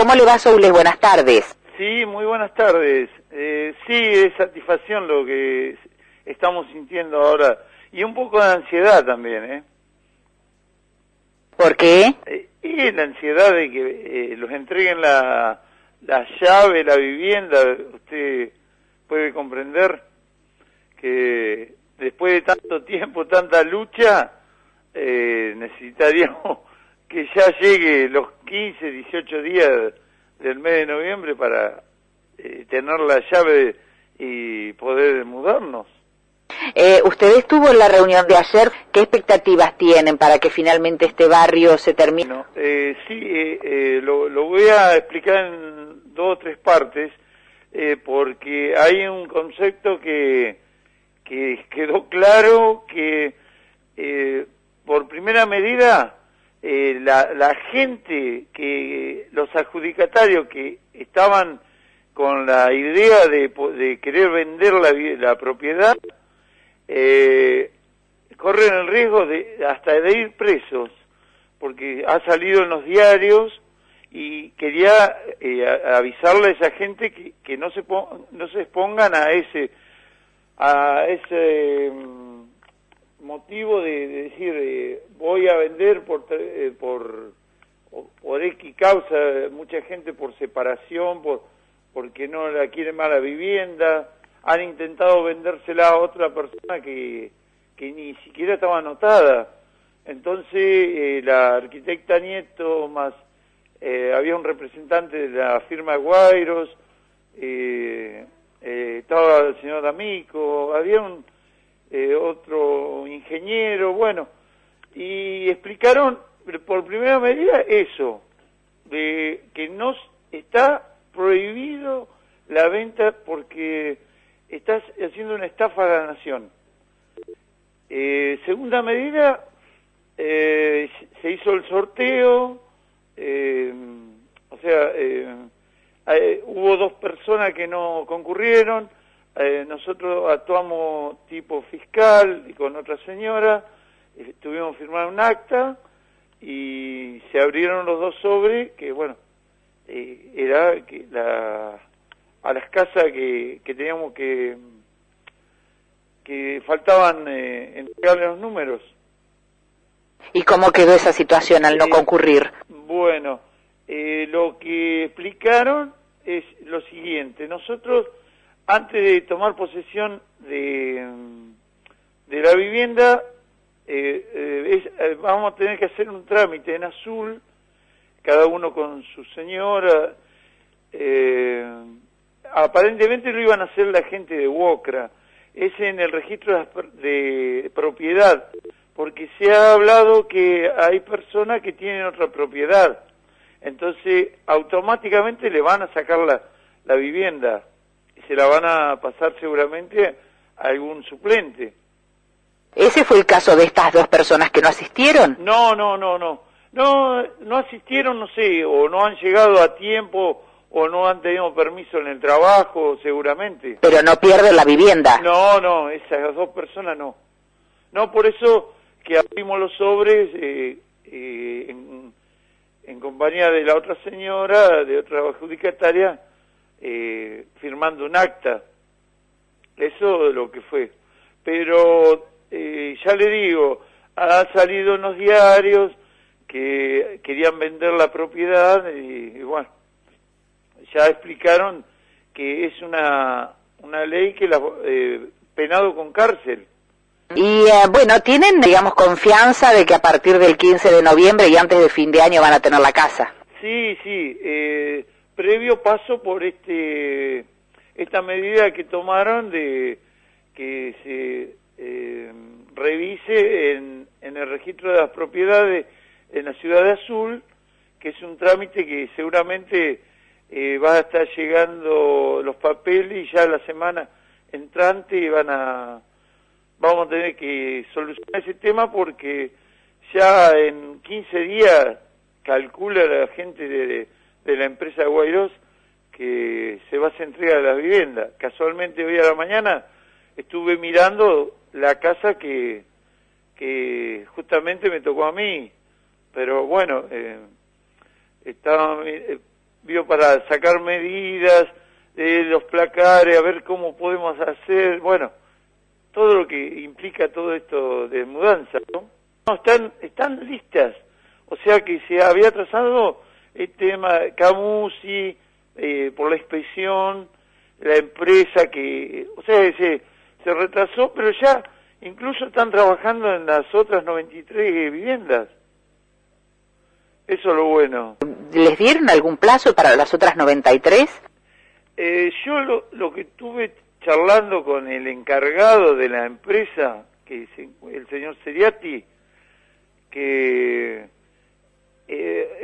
¿Cómo le va, Soules? Buenas tardes. Sí, muy buenas tardes. Eh, sí, es satisfacción lo que estamos sintiendo ahora. Y un poco de ansiedad también, ¿eh? ¿Por qué? Eh, y la ansiedad de que eh, los entreguen la, la llave, la vivienda. Usted puede comprender que después de tanto tiempo, tanta lucha, eh, necesitaríamos que ya llegue los 15, 18 días del mes de noviembre para eh, tener la llave y poder mudarnos. Eh, usted estuvo en la reunión de ayer. ¿Qué expectativas tienen para que finalmente este barrio se termine? Eh, sí, eh, eh, lo, lo, voy a explicar en dos o tres partes, eh, porque hay un concepto que, que quedó claro que por primera medida eh, la, la gente, que los adjudicatarios que estaban con la idea de, de querer vender la, la propiedad, eh, corren el riesgo de hasta de ir presos, porque ha salido en los diarios y quería eh, avisarle a esa gente que, que no se no se expongan a ese a ese motivo de, de decir eh, voy a vender por eh, por por X causa mucha gente por separación por porque no la quiere más la vivienda han intentado vendérsela a otra persona que, que ni siquiera estaba anotada. Entonces, eh, la arquitecta Nieto, más eh, había un representante de la firma Guairos, eh, estaba el señor D'Amico, había un otro ingeniero, bueno, y explicaron por primera medida eso, de que no está prohibido la venta porque estás haciendo una estafa a la nación. Eh, segunda medida, eh, se hizo el sorteo, eh, o sea, hubo dos personas que no concurrieron, nosotros actuamos tipo fiscal y con otra señora, tuvimos que firmar un acta y se abrieron los dos sobres que, bueno, era que la a las casas que, que teníamos que que faltaban eh, entregarle los números. ¿Y cómo quedó esa situación al no eh, concurrir? Bueno, eh, lo que explicaron es lo siguiente. Nosotros, antes de tomar posesión de, la vivienda, eh, es, vamos a tener que hacer un trámite en azul, cada uno con su señora, eh, aparentemente lo iban a hacer la gente de Wocra, es en el registro de propiedad, porque se ha hablado que hay personas que tienen otra propiedad, entonces automáticamente le van a sacar la, la vivienda se la van a pasar seguramente a algún suplente. ¿Ese fue el caso de estas dos personas que no asistieron? No, no, no, no. No, no asistieron, no sé, o no han llegado a tiempo o no han tenido permiso en el trabajo, seguramente. Pero no pierden la vivienda. No, no, esas dos personas no. No, por eso que abrimos los sobres eh, eh, en, en, compañía de la otra señora, de otra adjudicataria, eh, firmando un acta. Eso es lo que fue. Pero eh, ya le digo, ha salido en los diarios que querían vender la propiedad y, y bueno ya explicaron que es una, una ley que la eh, penado con cárcel. Y eh, bueno, ¿tienen, digamos, confianza de que a partir del 15 de noviembre y antes de fin de año van a tener la casa? Sí, sí, eh, previo paso por este esta medida que tomaron de que se eh, revise en, en el registro de las propiedades en la ciudad de Azul, que es un trámite que seguramente eh, va a estar llegando los papeles y ya la semana entrante van a vamos a tener que solucionar ese tema porque ya en 15 días calcula la gente de, de la empresa Guairos que se va a hacer entrega de la vivienda. Casualmente hoy a la mañana estuve mirando la casa que, que justamente me tocó a mí, pero bueno, eh, estaba, eh, vio para sacar medidas de los placares, a ver cómo podemos hacer, bueno, todo lo que implica todo esto de mudanza, ¿no? no están, están listas, o sea que se había trazado el tema Camusi, eh, por la inspección, la empresa que, o sea, se, se retrasó, pero ya incluso están trabajando en las otras 93 viviendas. Eso es lo bueno. ¿Les dieron algún plazo para las otras 93? Eh, yo lo, lo que tuve charlando con el encargado de la empresa, que es el señor Seriati, que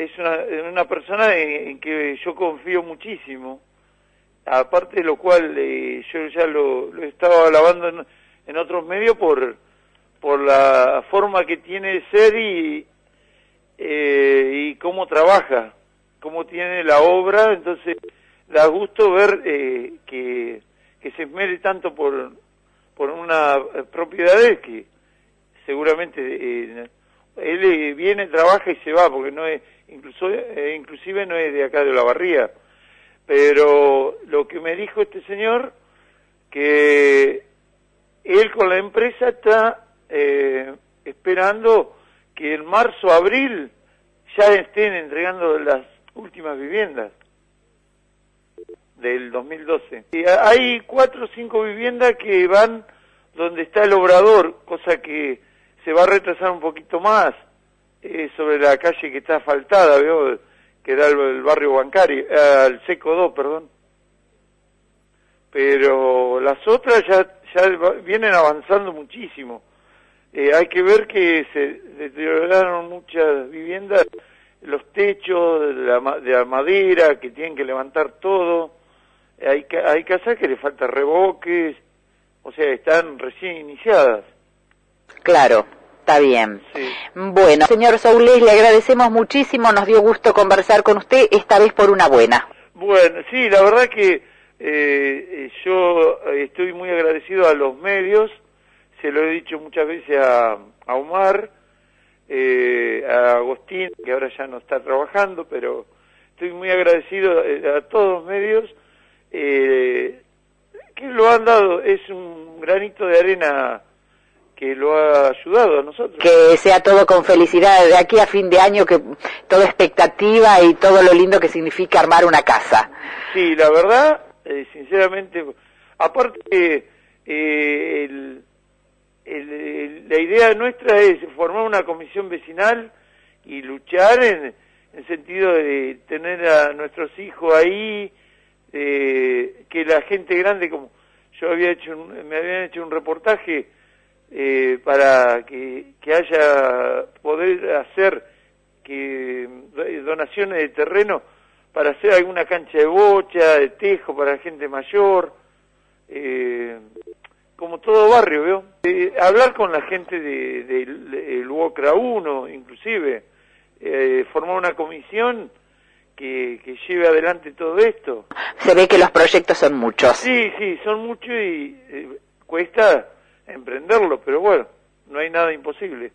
es una, persona en, que yo confío muchísimo, aparte de lo cual eh, yo ya lo, lo estaba alabando en, en, otros medios por, por la forma que tiene de ser y, eh, y cómo trabaja, cómo tiene la obra, entonces da gusto ver eh, que, que se esmere tanto por, por una propiedad que seguramente eh, él eh, viene, trabaja y se va, porque no es, incluso, eh, inclusive no es de acá de la barría. Pero lo que me dijo este señor, que él con la empresa está eh, esperando que en marzo, abril, ya estén entregando las últimas viviendas del 2012. Y hay cuatro o cinco viviendas que van donde está el obrador, cosa que se va a retrasar un poquito más eh, sobre la calle que está asfaltada, veo que da el, barrio bancario, eh, el Seco 2, perdón. Pero las otras ya, ya vienen avanzando muchísimo. Eh, hay que ver que se deterioraron muchas viviendas, los techos de la, de la madera, que tienen que levantar todo. Hay, hay casas que le falta revoques, o sea, están recién iniciadas. Claro, está bien. Sí. Bueno, señor Soulés, le agradecemos muchísimo, nos dio gusto conversar con usted, esta vez por una buena. Bueno, sí, la verdad que eh, yo estoy muy agradecido a los medios, se lo he dicho muchas veces a, a Omar, eh, a Agustín, que ahora ya no está trabajando, pero estoy muy agradecido a, a todos los medios eh, que lo han dado, es un granito de arena que lo ha ayudado a nosotros. Que sea todo con felicidad de aquí a fin de año, que toda expectativa y todo lo lindo que significa armar una casa. Sí, la verdad, eh, sinceramente, aparte, eh, el, el, el, la idea nuestra es formar una comisión vecinal y luchar en el sentido de tener a nuestros hijos ahí, eh, que la gente grande, como yo había hecho, un, me habían hecho un reportaje, eh, para que, que, haya poder hacer que donaciones de terreno para hacer alguna cancha de bocha, de tejo para gente mayor, eh, como todo barrio, ¿veo? Eh, hablar con la gente del de, de, de UOCRA 1, inclusive, eh, formar una comisión que, que lleve adelante todo esto. Se ve que los proyectos son muchos. Sí, sí, son muchos y cuesta emprenderlo, pero bueno, no hay nada imposible.